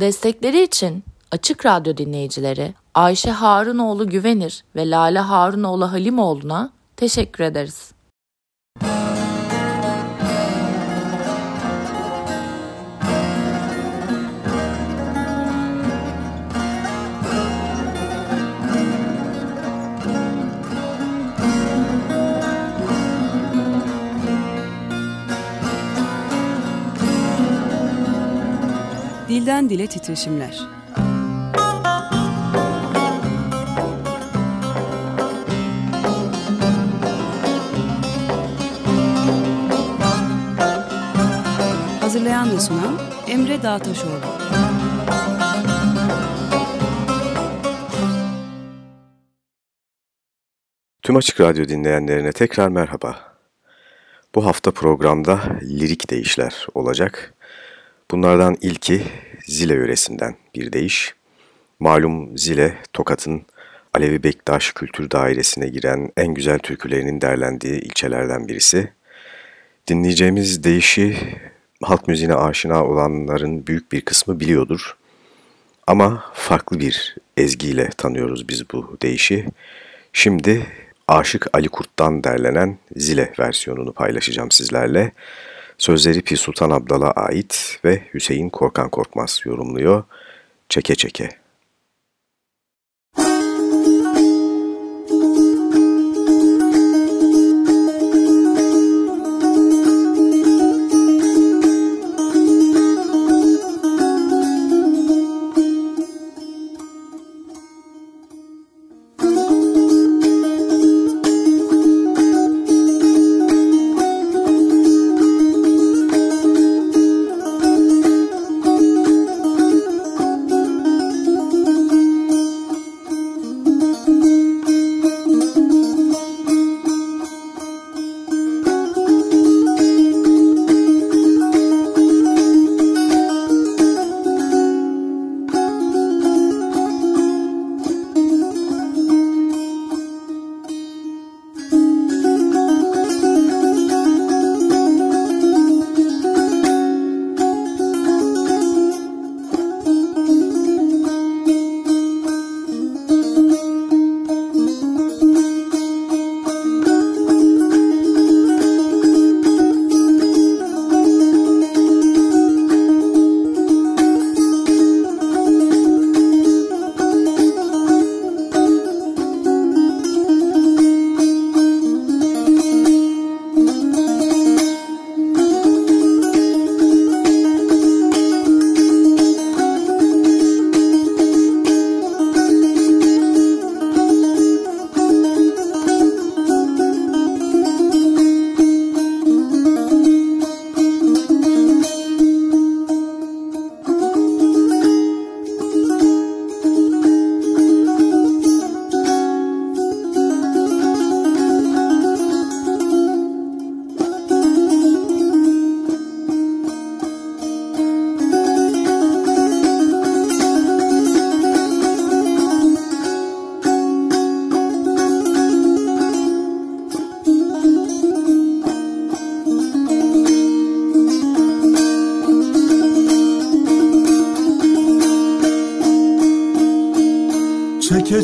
Destekleri için Açık Radyo dinleyicileri Ayşe Harunoğlu Güvenir ve Lale Harunoğlu Halimoğlu'na teşekkür ederiz. Dilden Dile Titreşimler Hazırlayan ve sunan Emre Dağtaşoğlu. Tüm Açık Radyo dinleyenlerine tekrar merhaba. Bu hafta programda lirik deyişler olacak. Bunlardan ilki Zile yöresinden bir deyiş. Malum Zile, Tokat'ın Alevi Bektaş Kültür Dairesi'ne giren en güzel türkülerinin derlendiği ilçelerden birisi. Dinleyeceğimiz deyişi halk müziğine aşina olanların büyük bir kısmı biliyordur. Ama farklı bir ezgiyle tanıyoruz biz bu deyişi. Şimdi Aşık Ali Kurt'tan derlenen Zile versiyonunu paylaşacağım sizlerle. Sözleri Pi Sultan Abdal'a ait ve Hüseyin Korkan Korkmaz yorumluyor. Çeke çeke.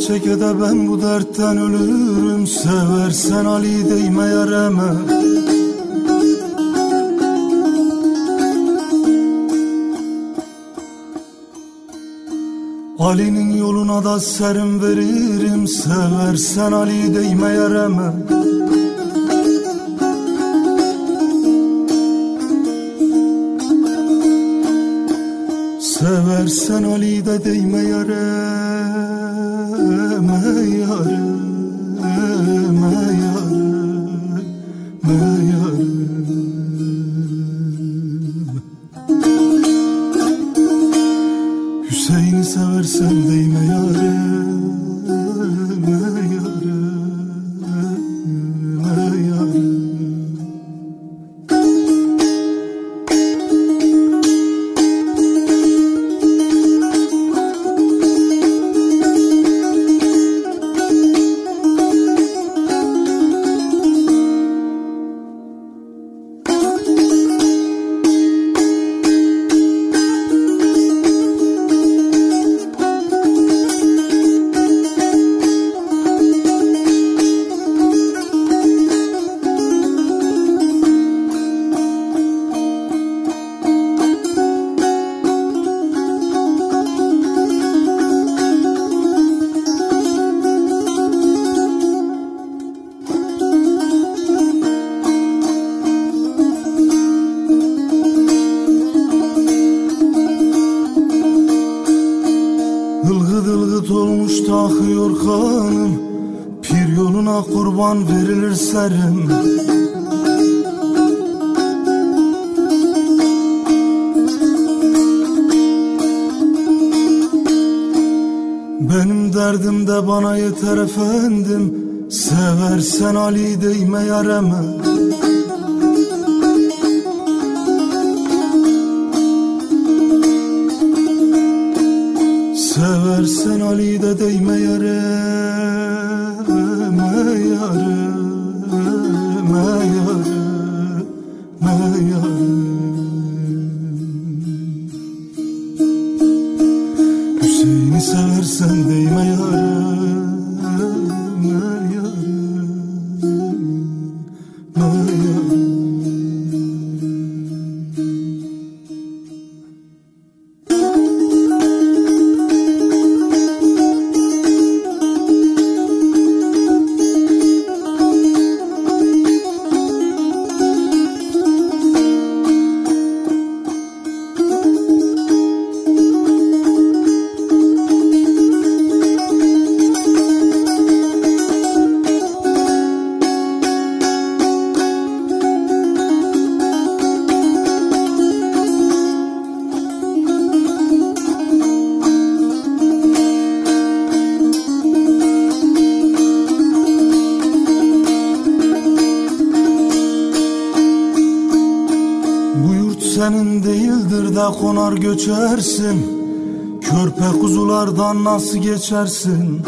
Çeke de ben bu dertten ölürüm Seversen Ali değme yareme Ali'nin yoluna da serim veririm Seversen Ali değme yareme Seversen Ali de değme yareme serim Benim derdim de bana yeter efendim. Seversen Ali değme yareme Seversen Ali de değme yareme değildir de konar göçersin Körpe kuzulardan nasıl geçersin?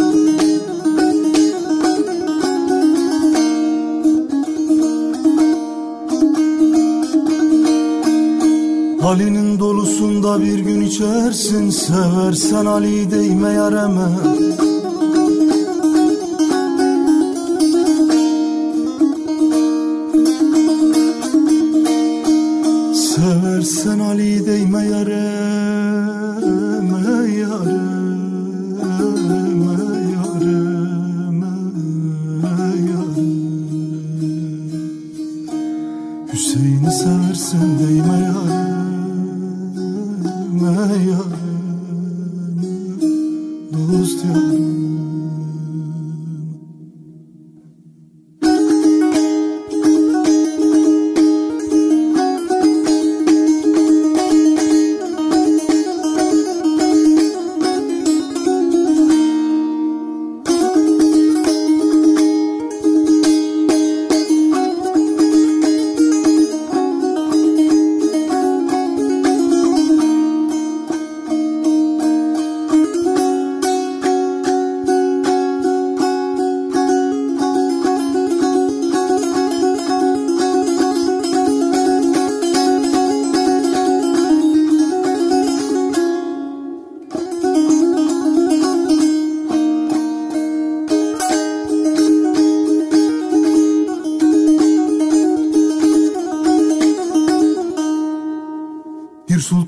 Halinin dolusunda bir gün içersin Seversen Ali değme yareme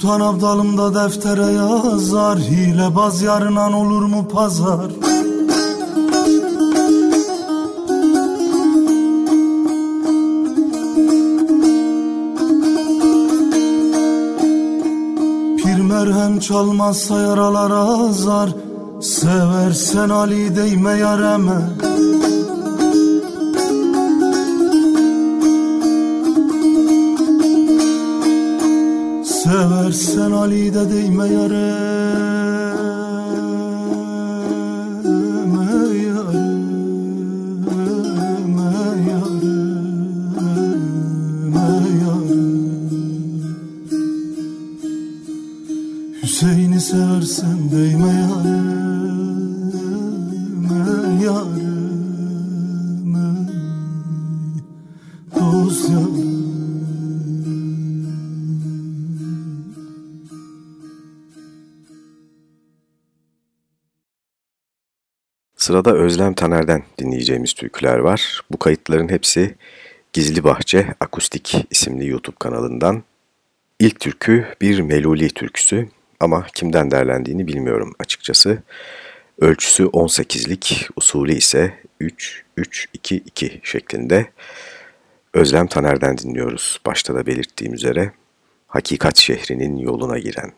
sultan abdalımda deftere yazar Hilebaz yarınan olur mu pazar? Pir merhem çalmazsa yaralar azar Seversen Ali değme yareme Seversen Ali de değme yareme Sırada Özlem Taner'den dinleyeceğimiz türküler var. Bu kayıtların hepsi Gizli Bahçe Akustik isimli YouTube kanalından. İlk türkü bir Meluli türküsü ama kimden derlendiğini bilmiyorum açıkçası. Ölçüsü 18'lik, usulü ise 3-3-2-2 şeklinde. Özlem Taner'den dinliyoruz. Başta da belirttiğim üzere Hakikat şehrinin yoluna giren.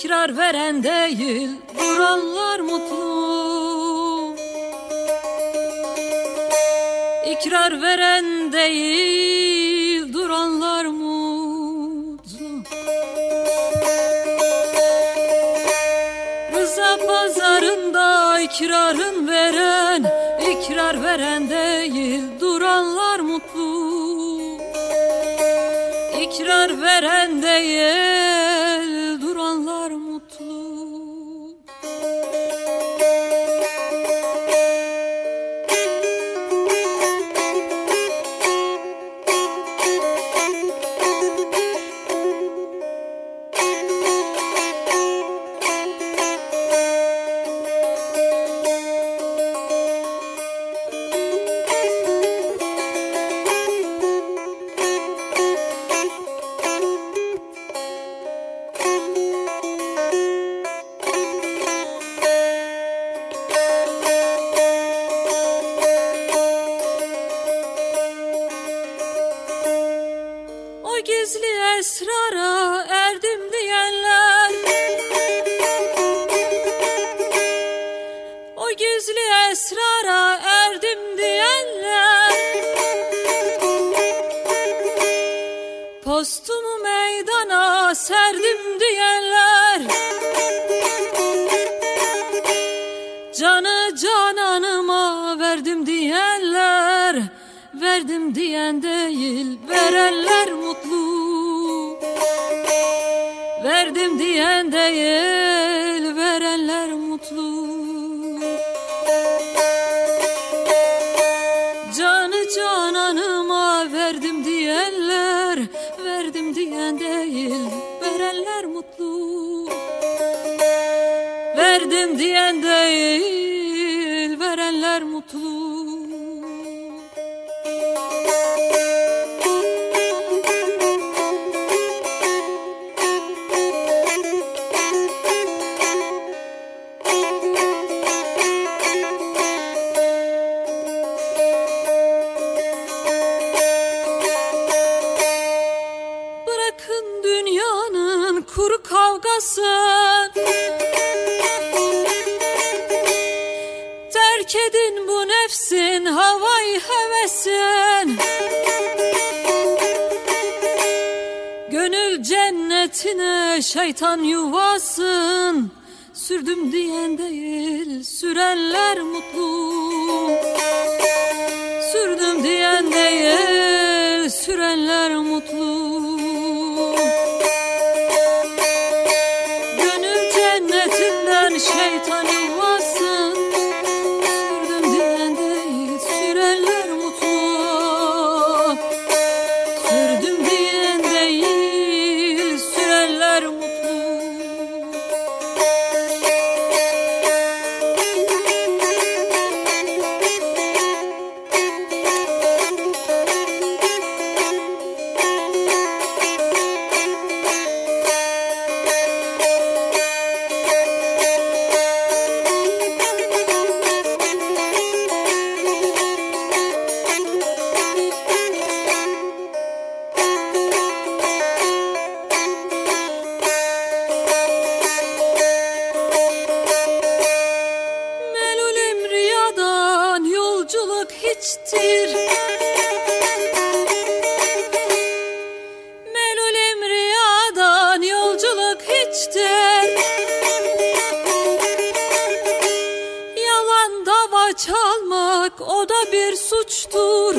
İkrar veren değil duranlar mutlu. İkrar veren değil duranlar mutlu. Rıza pazarında ikrarın veren ikrar veren değil duranlar mutlu. İkrar veren değil kavgasın Terk edin bu nefsin havayı hevesin. Gönül cennetine şeytan yuvasın. Sürdüm diyen değil sürenler mutlu. Sürdüm diyen değil sürenler mutlu çalmak o da bir suçtur.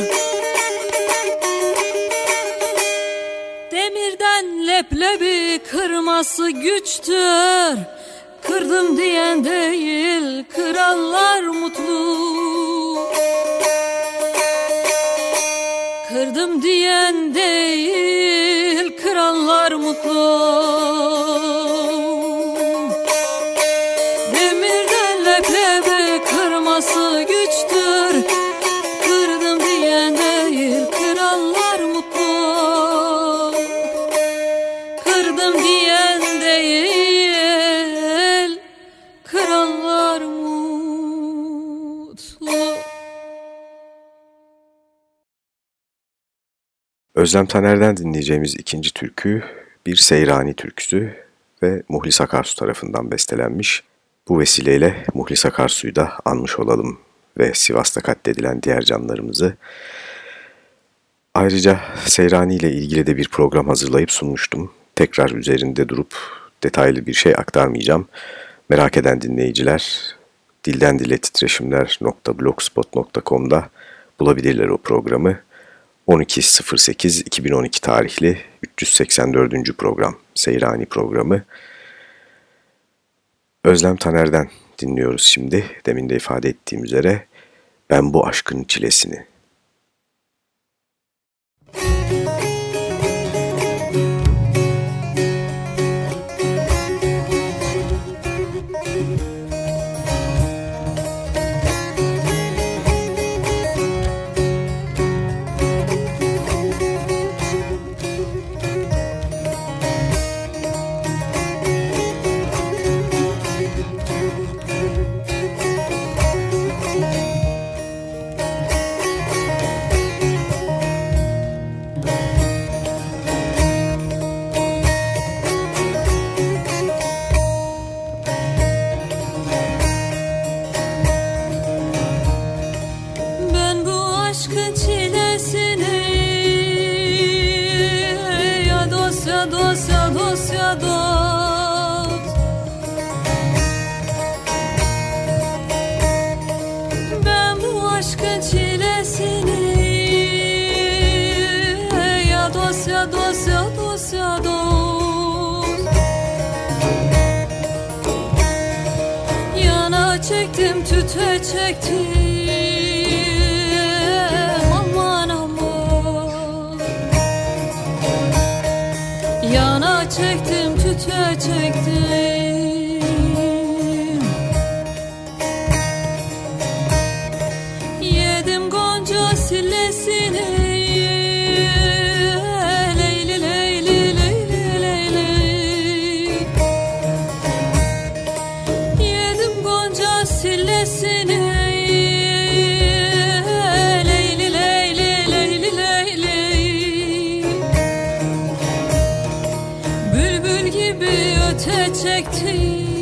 Demirden leblebi kırması güçtür. Kırdım diyen değil kıranlar mutlu. Kırdım diyen değil kıranlar mutlu Özlem Taner'den dinleyeceğimiz ikinci türkü bir Seyrani türküsü ve Muhlis Akarsu tarafından bestelenmiş. Bu vesileyle Muhlis Akarsu'yu da anmış olalım ve Sivas'ta katledilen diğer canlarımızı. Ayrıca Seyrani ile ilgili de bir program hazırlayıp sunmuştum. Tekrar üzerinde durup detaylı bir şey aktarmayacağım. Merak eden dinleyiciler dilden dile titreşimler.blogspot.com'da bulabilirler o programı. 12.08.2012 tarihli 384. program, Seyrani programı. Özlem Taner'den dinliyoruz şimdi. Demin de ifade ettiğim üzere ben bu aşkın çilesini. öte çektim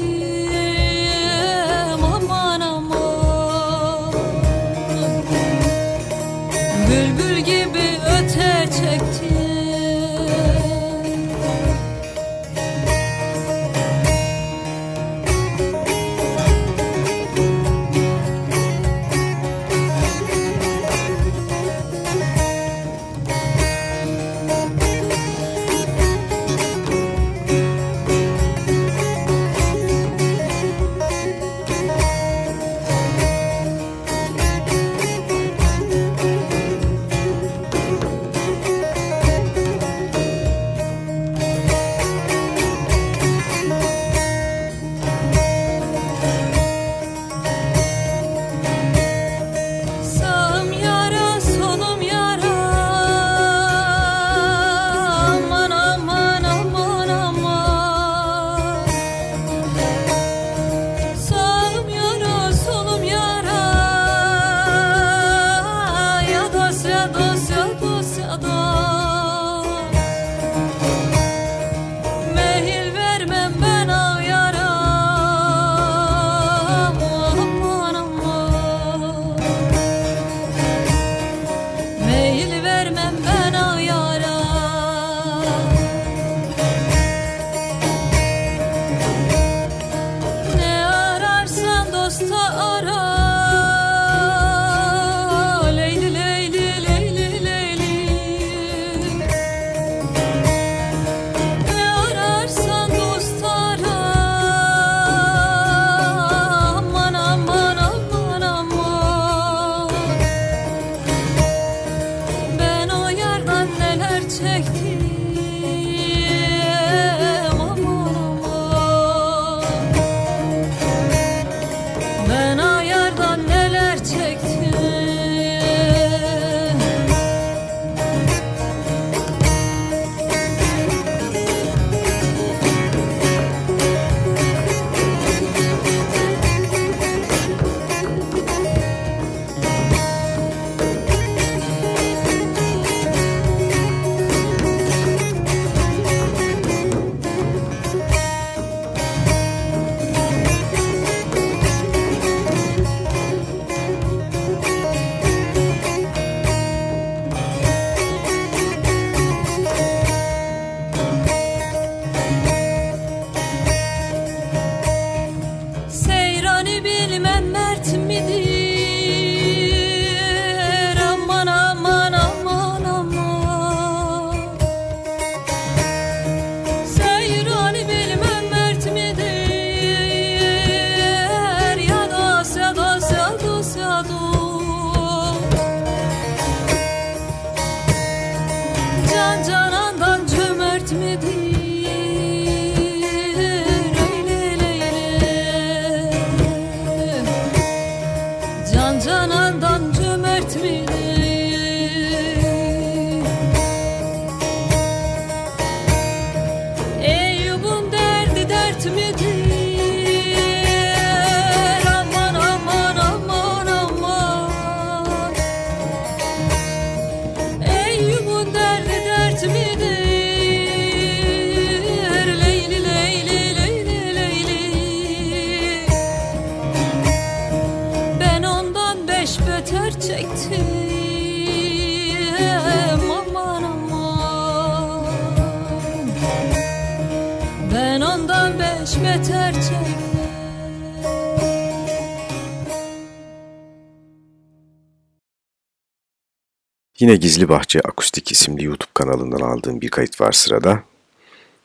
Yine Gizli Bahçe Akustik isimli YouTube kanalından aldığım bir kayıt var sırada.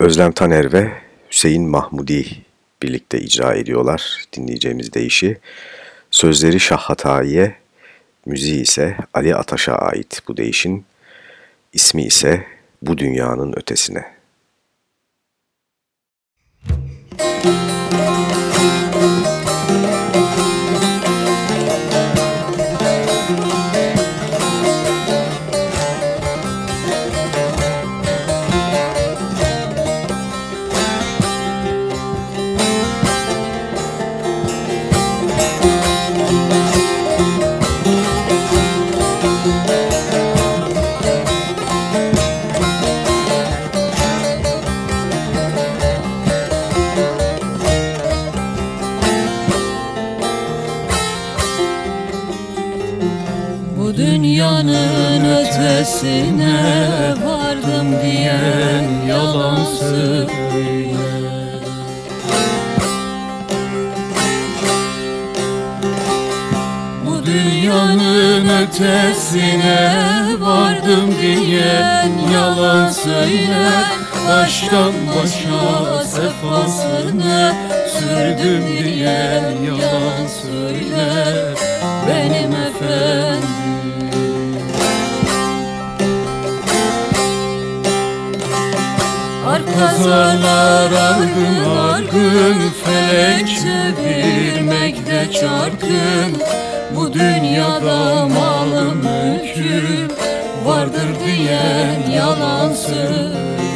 Özlem Taner ve Hüseyin Mahmudi birlikte icra ediyorlar dinleyeceğimiz deyişi. Sözleri Şah Hatayi'ye, müziği ise Ali Ataş'a ait bu deyişin. ismi ise Bu Dünyanın Ötesine. Dünyanın ötesine vardım diyen yalan söyler Bu dünyanın ötesine vardım diyen yalan söyler Baştan başa sefasını sürdüm diyen yalan söyler Benim efendim Arkazalar argın argın Felek çevirmekte çarkın. Bu dünyada malım mülküm Vardır diyen yalan söyler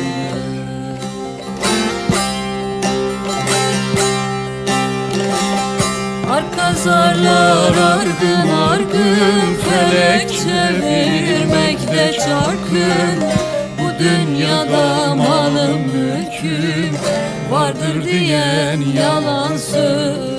Arkazarlar argın argın Felek çevirmekte çarkın. Dünyada malım mülküm vardır diyen yalan söyler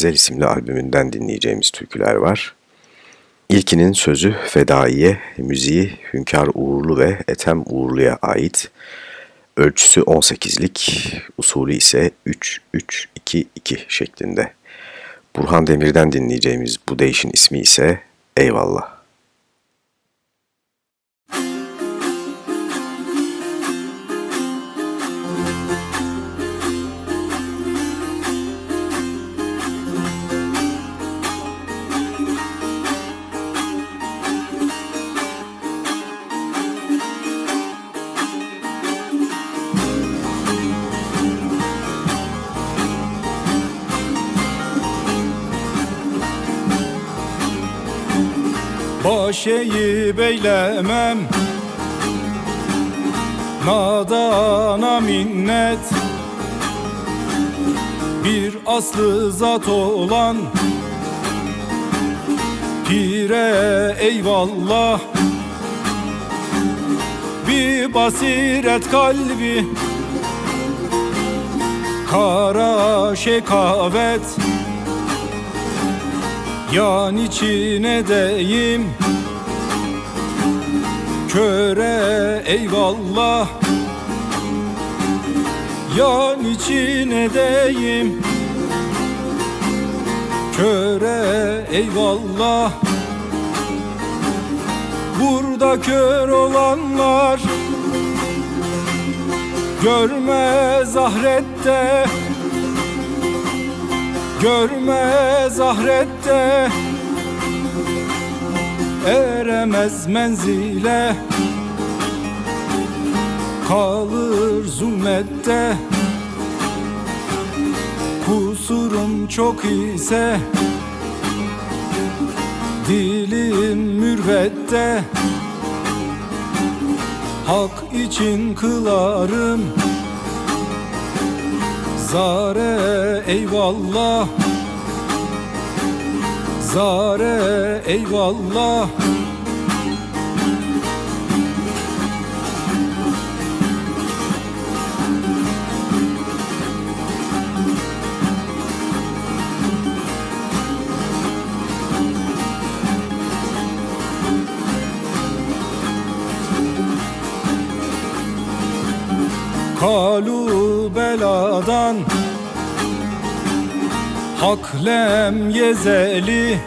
Ezel isimli albümünden dinleyeceğimiz türküler var. İlkinin sözü Fedaiye, müziği Hünkar Uğurlu ve Etem Uğurlu'ya ait. Ölçüsü 18'lik, usulü ise 3-3-2-2 şeklinde. Burhan Demir'den dinleyeceğimiz bu değişin ismi ise Eyvallah. Baş eğip eylemem Nadana minnet. Bir aslı zat olan. Pire eyvallah. Bir basiret kalbi. Kara şekavet. Yan içine deyim Köre eyvallah. Yan içine deyim. Köre eyvallah. Burada kör olanlar Görmez ahirette. Görmez ahirette Eremez menzile. Kalır zulmette. Kusurum çok ise. Dilim mürvette. Hak için kılarım. Zare eyvallah Zare eyvallah. Kalu beladan Haklem yezeli.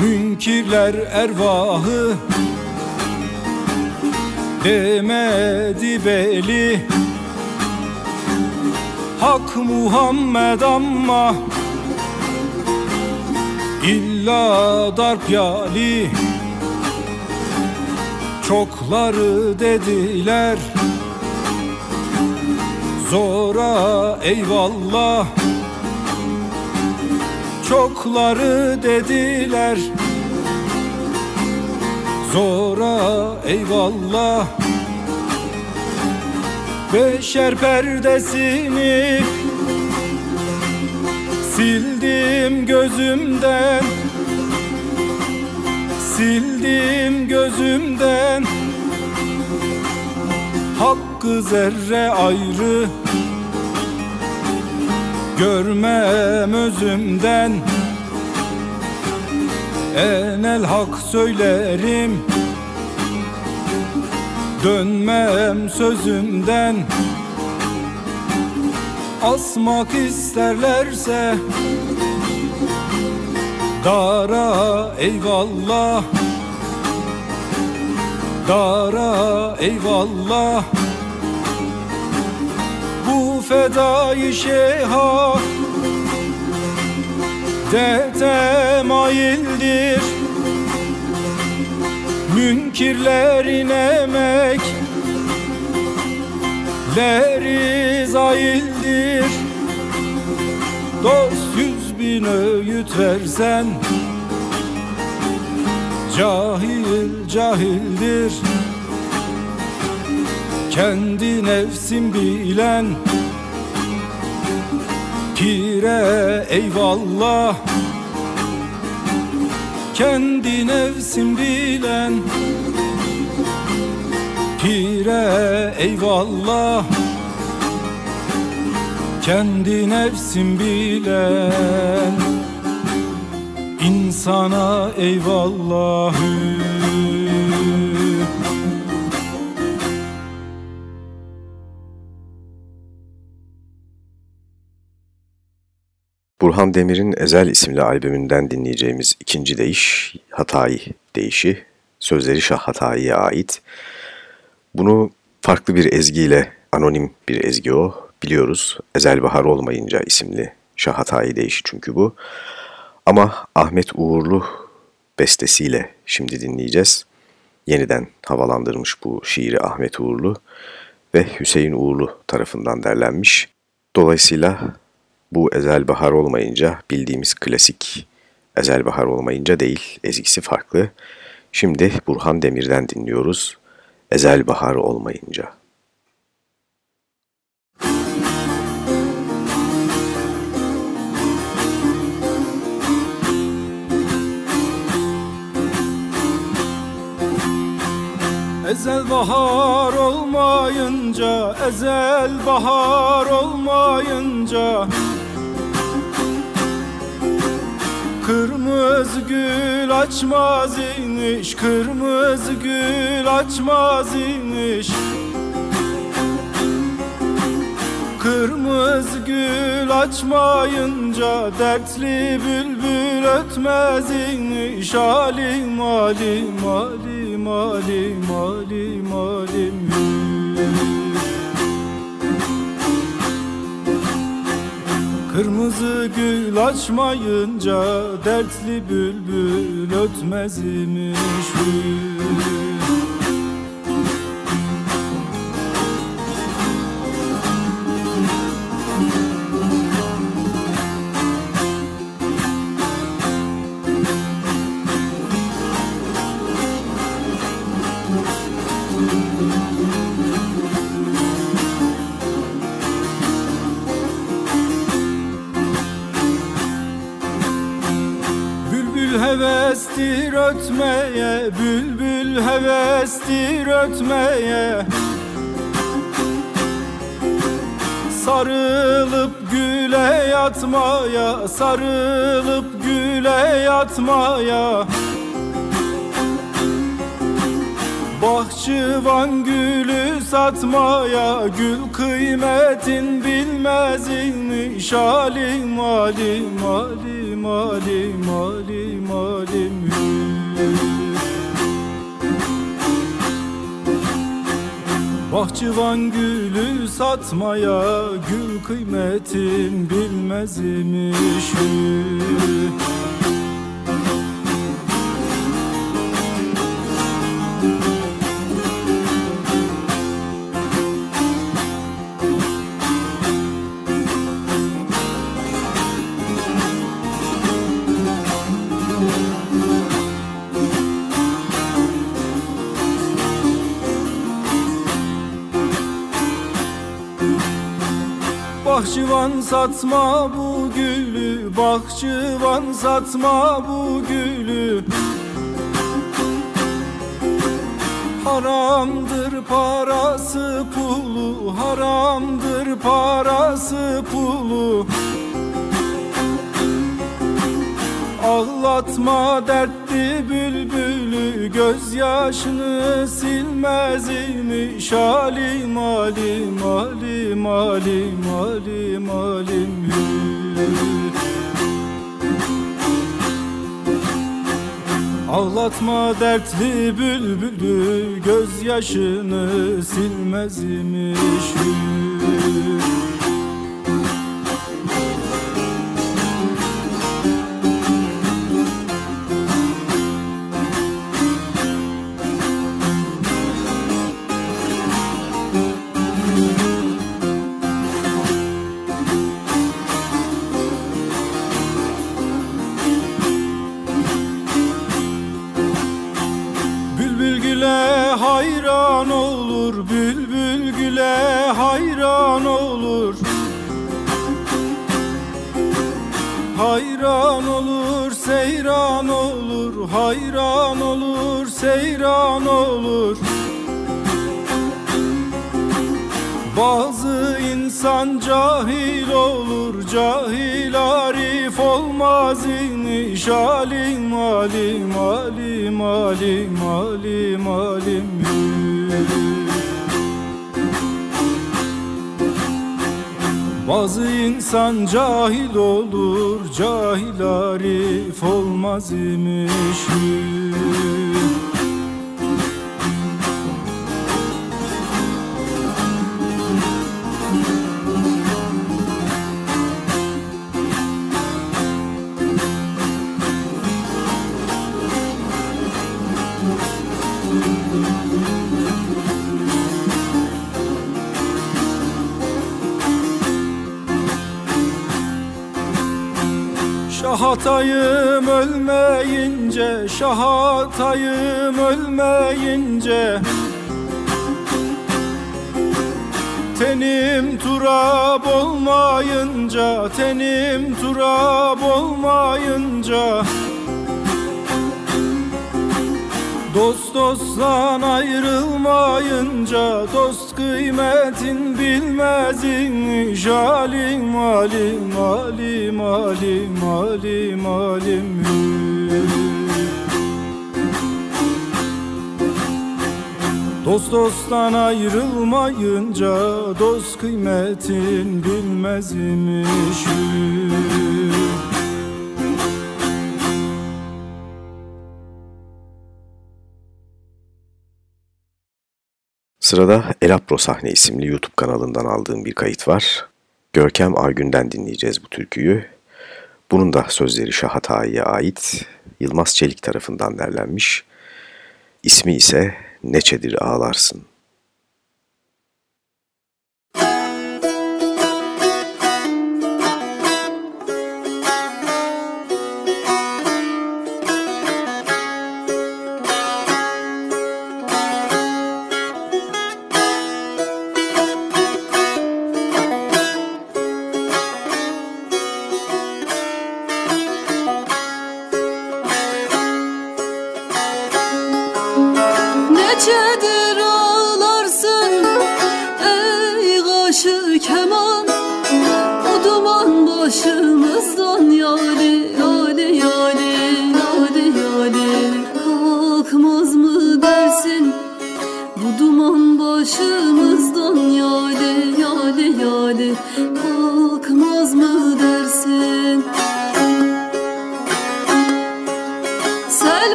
Münkirler ervahı. Demedi beli. Hak Muhammed amma. İlla darp yali. Çokları dediler Zora eyvallah. Çokları dediler. Zora eyvallah. Beşer perdesini Sildim gözümden. Sildim gözümden Hakkı zerre ayrı. Görmem özümden. Enel hak söylerim. Dönmem sözümden. Asmak isterlerse. Dara eyvallah. Dara eyvallah fedai şeyha. De temayildir Münkirlerin emek. Leri zayildir Dost yüz bin öğüt versen. Cahil cahildir. Kendi nefsin bilen Pire eyvallah. Kendi nefsin bilen Pire eyvallah. Kendi nefsin bilen insana eyvallahü Burhan Demir'in Ezel isimli albümünden dinleyeceğimiz ikinci deyiş Hatayi deyişi. Sözleri Şah Hatayi'ye ait. Bunu farklı bir ezgiyle, anonim bir ezgi o, biliyoruz. Ezel Bahar olmayınca isimli Şah Hatayi deyişi çünkü bu. Ama Ahmet Uğurlu bestesiyle şimdi dinleyeceğiz. Yeniden havalandırmış bu şiiri Ahmet Uğurlu ve Hüseyin Uğurlu tarafından derlenmiş. Dolayısıyla bu Ezel Bahar olmayınca bildiğimiz klasik Ezel Bahar olmayınca değil, ezgisi farklı. Şimdi Burhan Demir'den dinliyoruz. Ezel Bahar olmayınca. Ezel bahar olmayınca, ezel bahar olmayınca Kırmızı gül açmaz iniş, kırmızı gül açmaz iniş. Kırmızı gül açmayınca dertli bülbül ötmez iniş. Alim alim alim alim alim alim Kırmızı gül açmayınca dertli bülbül ötmez imiş Bülbül hevestir ötmeye, bülbül hevestir ötmeye. Sarılıp güle yatmaya, sarılıp güle yatmaya. Bahçıvan gülü satmaya Gül kıymetin bilmez inmiş Alim alim alim alim alim alim Bahçıvan gülü satmaya Gül kıymetin bilmez imiş Bahçıvan satma bu gülü Bahçıvan satma bu gülü. Haramdır parası pulu Haramdır parası pulu Ağlatma dertli bülbülü Gözyaşını silmez imiş Alim alim alim alim alim alim Ağlatma dertli bülbülü Gözyaşını silmez imiş. Bülbül seyran olur. Bazı insan cahil olur Cahil arif olmaz iniş Alim alim alim alim alim alim. Bazı insan cahil olur Cahil arif olmaz imiş Şahatayım ölmeyince Şahatayım ölmeyince. Tenim turab olmayınca Tenim turab olmayınca. Dost dosttan ayrılmayınca Dost kıymetin bilmezmiş Alim alim alim alim alim alim. Dost dosttan ayrılmayınca Dost kıymetin bilmezmiş Sırada Elapro Sahne isimli YouTube kanalından aldığım bir kayıt var. Görkem Aygün'den dinleyeceğiz bu türküyü. Bunun da sözleri Şahatay'a ait Yılmaz Çelik tarafından derlenmiş. İsmi ise Neçedir Ağlarsın.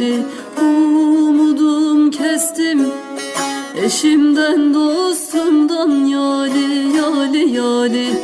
Yali Umudum kestim. Eşimden dostumdan yali yali yali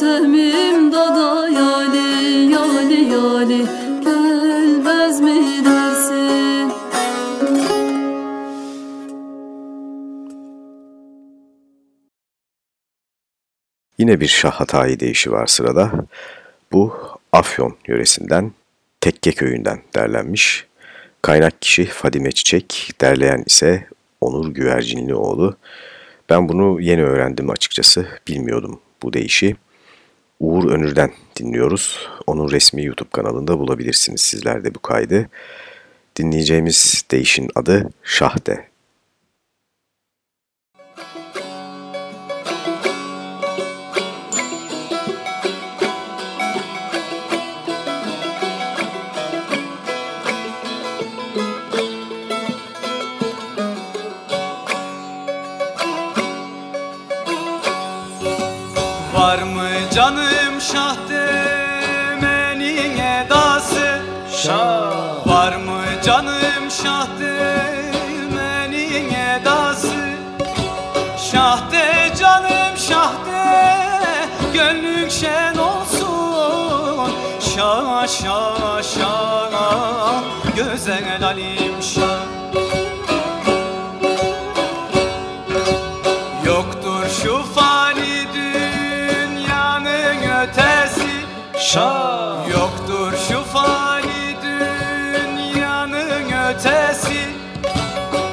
sevmim dada yali yali yali gelmez mi dersin? Yine bir Şah Hatayi deyişi var sırada. Bu Afyon yöresinden, Tekke köyünden derlenmiş. Kaynak kişi Fadime Çiçek, derleyen ise Onur Güvercinlioğlu. Ben bunu yeni öğrendim açıkçası, bilmiyordum bu deyişi. Uğur Önür'den dinliyoruz. Onun resmi YouTube kanalında bulabilirsiniz sizler de bu kaydı. Dinleyeceğimiz deyişin adı Şahde. Şah. Var mı canım şah demenin edası Şah de canım şah de Gönlün şen olsun. Şah şah şah Güzel alim dünyanın ötesi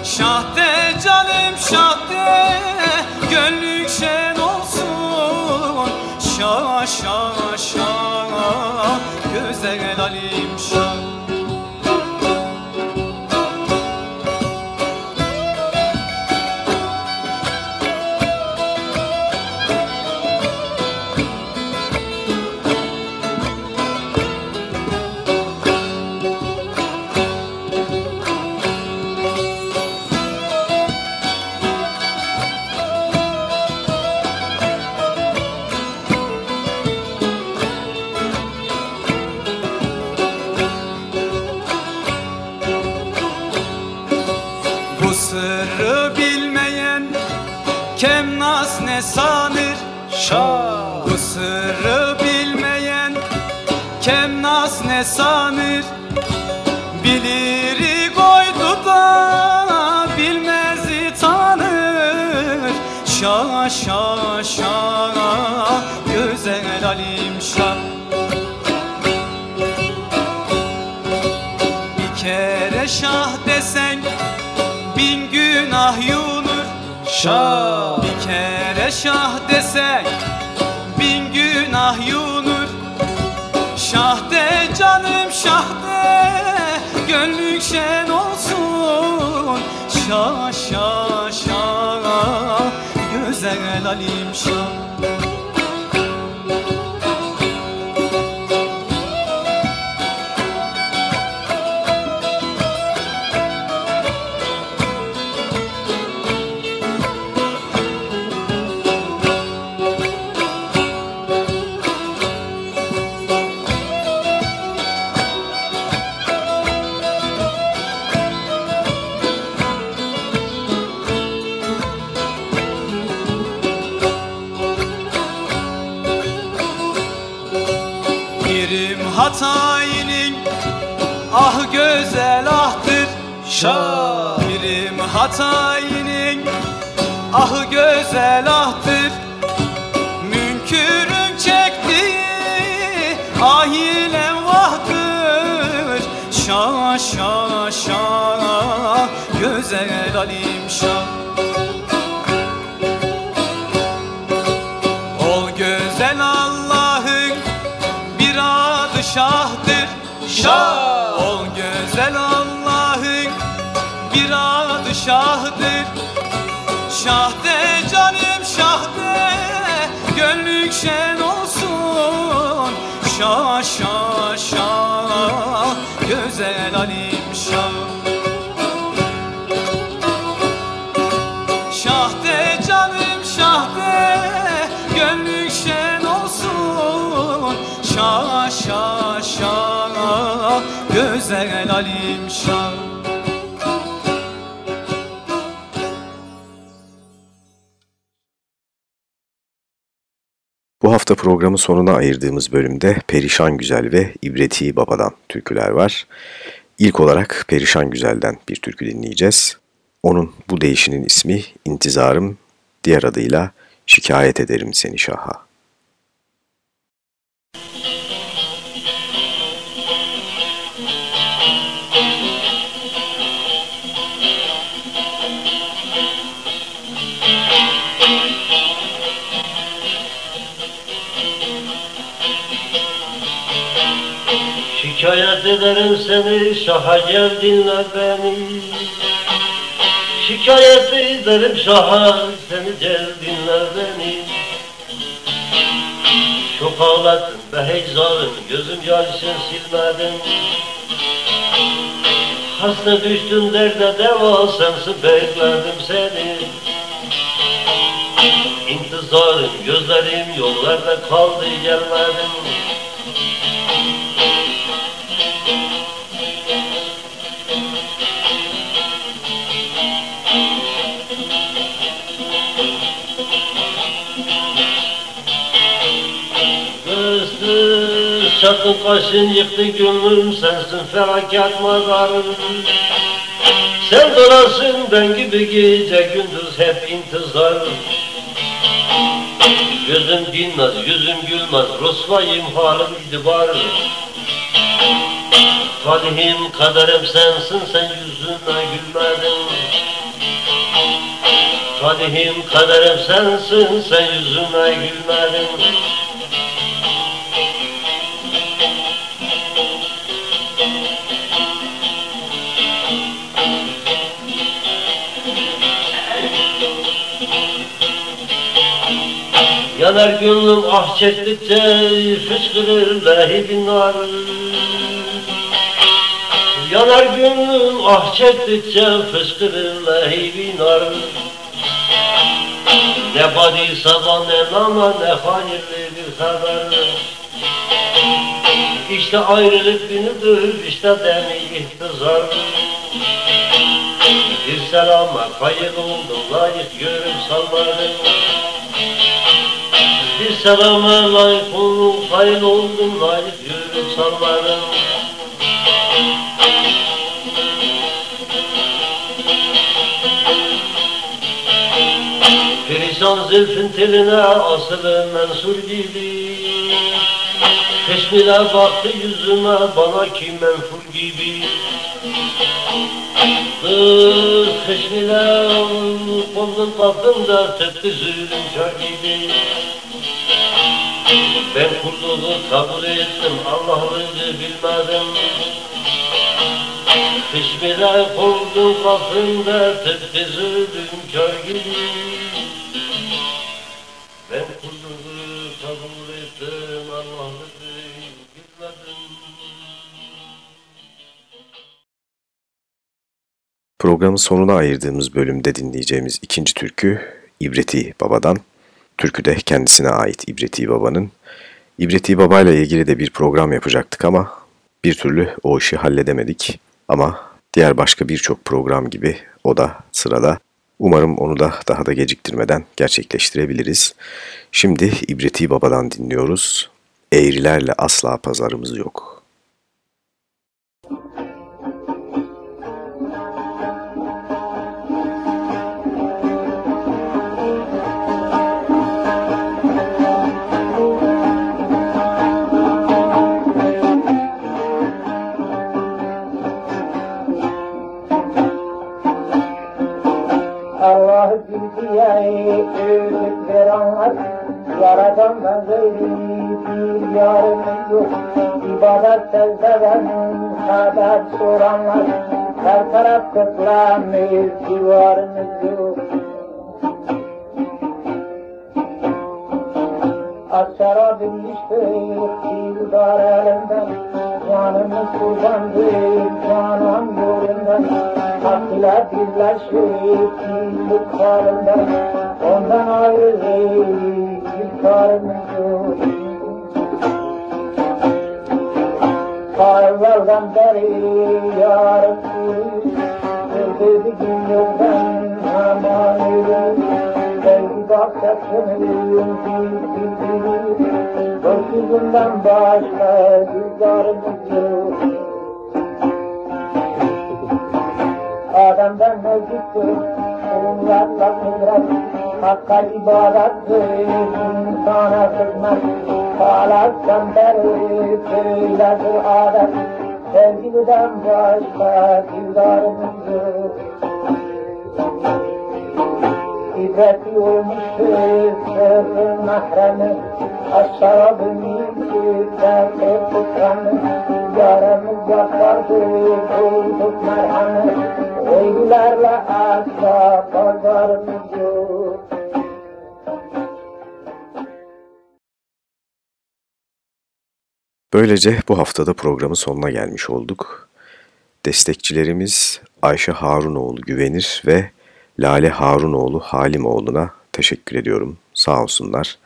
Şah de canım şah Kemnaz ne sanır Bilir koydu da Bilmezi tanır. Şah şah şah Güzel alim şah Bir kere şah desen bin günah yunur. Şah. Bir kere şah desen bin günah yunur Şah de canım şah de Gönlün şen olsun. Şah şah şah. Güzel alim şah Şah de canım şah de Gönlün şen olsun. Şah şah şah Güzel alim şah. Şah de canım şah de Gönlün şen olsun. Şah şah şah Güzel alim şah hafta programın sonuna ayırdığımız bölümde Perişan Güzel ve İbreti Baba'dan türküler var. İlk olarak Perişan Güzel'den bir türkü dinleyeceğiz. Onun bu değişinin ismi İntizarım, diğer adıyla Şikayet Ederim Seni Şaha. Şikayet ederim seni şaha gel dinle beni. Şikayet ederim şaha seni gel dinle beni. Çok ağlattın be heyzarım gözüm yaşın silmedin. Hasta düştün derde deva sensin bekledim seni. İntizarım gözlerim yollarda kaldı gelmedin Çatın kaşın yıktı gönlüm sensin felaket mazarım. Sen dolasın ben gibi gece gündüz hep intizar. Gözüm dinmez yüzüm gülmez Rusvayım halim itibar. Talihim kaderim sensin sen yüzüme gülmedin. Talihim kaderim sensin sen yüzüme gülmedin Yanar gönlüm ah çektikçe fışkırır lehibin nar Yanar gönlüm ah çektikçe fışkırır lehibin nar Ne badi sabah ne nama ne hayırlı bir haber. İşte ayrılık günüdür işte demi ihtizar. Bir selama kayıt oldum layık görüm sallarım bir selama layık oldum, hayır oldum, layık yürü sallarım. Perişan zülfün teline asılı mensur gibi Keşmile baktı yüzüme bana ki menfur gibi. Kız keşmile kondum kalktım da zulüm kör gibi ben kurduğu kabul ettim Allah'ını bilmedim. Kışmile koydum kafımda tıpkı zulüm kör gibi. Ben kurduğu kabul ettim Allah'ını bilmedim. Programın sonuna ayırdığımız bölümde dinleyeceğimiz ikinci türkü İbreti Baba'dan. Türkü de kendisine ait İbreti Baba'nın. İbreti Baba ile ilgili de bir program yapacaktık ama bir türlü o işi halledemedik. Ama diğer başka birçok program gibi o da sırada. Umarım onu da daha da geciktirmeden gerçekleştirebiliriz. Şimdi İbreti Baba'dan dinliyoruz. Eğrilerle asla pazarımız yok.'' Gayri bir yarımız yok İbadet secdeden haber soranlar Her taraf kıtlanmış civarımız yok Aşara bilmiştik dildar elinden Canımız kurbandır canan yolundan Hak ile birlik halinden Ondan ayrı bir Ta evvelden beri yarım bir gün yoldan aman ölüm Belki bir bildiğini Gözümden başka yüzlerimiz yok. Adem'den mevcuttur Onlarla kudret Hakka ibadettir insana hizmet Halattan beri böyledir adet. Sevgiliden başka dildarımız yok İbreti olmuştur sırrı mahremi. Aşağı binmiştir derdi kutranı. Yaremiz yakardı Duyduk merhamet Oylarla asla pazarımız yok Böylece bu haftada programın sonuna gelmiş olduk. Destekçilerimiz Ayşe Harunoğlu Güvenir ve Lale Harunoğlu Halimoğlu'na teşekkür ediyorum. Sağ olsunlar.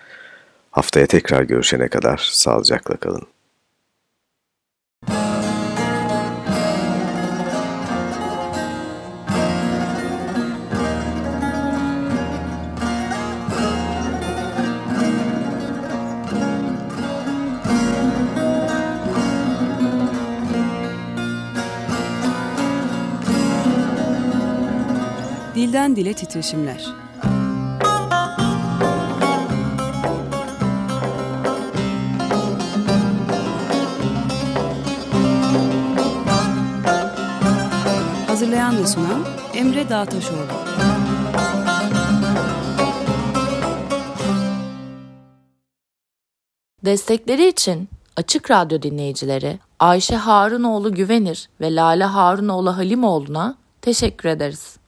Haftaya tekrar görüşene kadar sağlıcakla kalın. Dilden dile titreşimler. Hazırlayan ve sunan Emre Dağtaşoğlu. Destekleri için Açık Radyo dinleyicileri Ayşe Harunoğlu Güvenir ve Lale Harunoğlu Halimoğlu'na teşekkür ederiz.